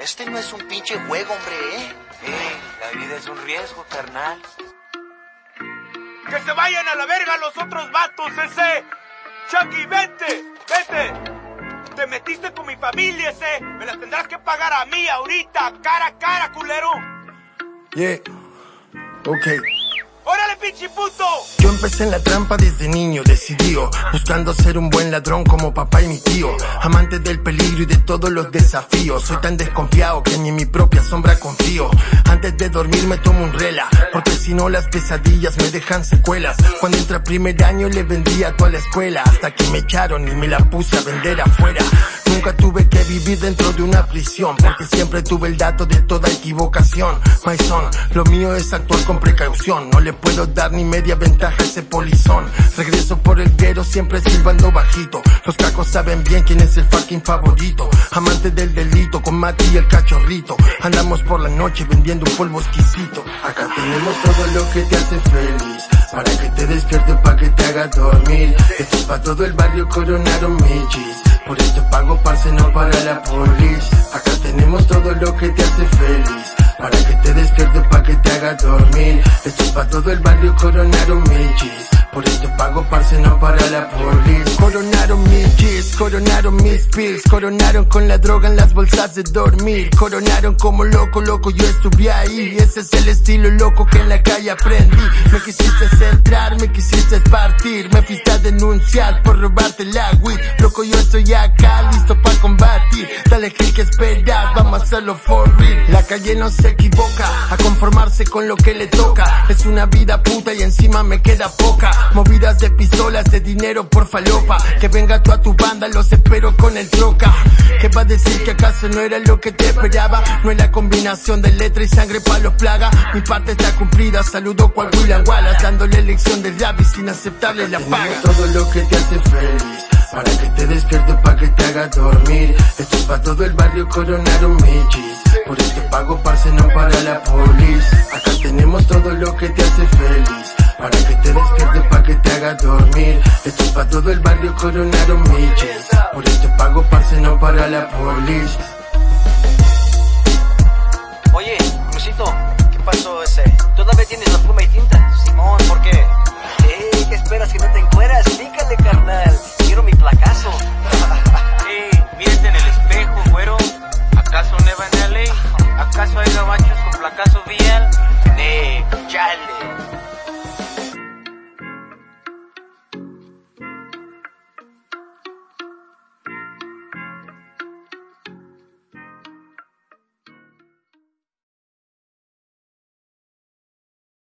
Este no es un pinche juego, hombre, ¿eh? Eh, la vida es un riesgo, carnal. ¡Que se vayan a la verga los otros vatos, ese! ¡Chucky, vete! ¡Vete! Te metiste con mi familia, ese. Me la tendrás que pagar a mí ahorita, cara a cara, culero. Yeah. Ok. Yo empecé en la trampa desde niño, decidido, buscando ser un buen ladrón como papá y mi tío, amante del peligro y de todos los desafíos. Soy tan desconfiado que ni en mi propia sombra confío. Antes de dormir me tomo un rela, porque si no las pesadillas me dejan secuelas. Cuando entra primer año le vendía a toda la escuela, hasta que me echaron y me la puse a vender afuera. Nunca tuve que vivir dentro de una prisión, porque siempre tuve el dato de toda equivocación. My son, lo mío es actuar con precaución, no le puedo dar ni media ventaja a ese polizón. Regreso por el guero siempre silbando bajito. Los cacos saben bien quién es el fucking favorito. Amante del delito, con Mati y el cachorrito. Andamos por la noche vendiendo un polvo exquisito. Acá tenemos todo lo que te hace feliz. Para que te despierte, pa' que te haga dormir. Esto es pa' todo el barrio coronaron michis. Por esto pago parce, no para la polis. Acá tenemos todo lo que te hace feliz. Para que te despierte, pa' que te haga dormir. Esto es pa' todo el barrio coronaron michis. Por esto pago parce, no para la polis. Coronaron mis G's, coronaron mis pills. Coronaron con la droga en las bolsas de dormir. Coronaron como loco, loco, yo estuve ahí. Ese es el estilo loco que en la calle aprendí. Me quisiste centrar, me quisiste partir. Me fuiste a denunciar por robarte la weed. Yo estoy acá, listo para combatir. Dale click, esperar, vamos a hacerlo for real. La calle no se equivoca, a conformarse con lo que le toca. Es una vida puta y encima me queda poca. Movidas de pistolas, de dinero por falopa. Que venga toda tu banda, los espero con el troca. ¿Qué va a decir que acaso no era lo que te esperaba? No es la combinación de letra y sangre pa' los plaga. Mi parte está cumplida, saludo cual William Wallace. Dándole lección de rap sin aceptarle la paga. Todo lo que te hace feliz. Para despierte, pa' que te haga dormir. Esto es pa' todo el barrio coronaron michis. Por esto pago parce, no para la polis. Acá tenemos todo lo que te hace feliz. Para que te despierte, pa' que te haga dormir. Esto es pa' todo el barrio coronaron michis. Por esto pago parce, no para la polis. Oye, Luisito, ¿qué pasó ese? ¿Todavía tienes la Blancazo Vial de eh, Chale.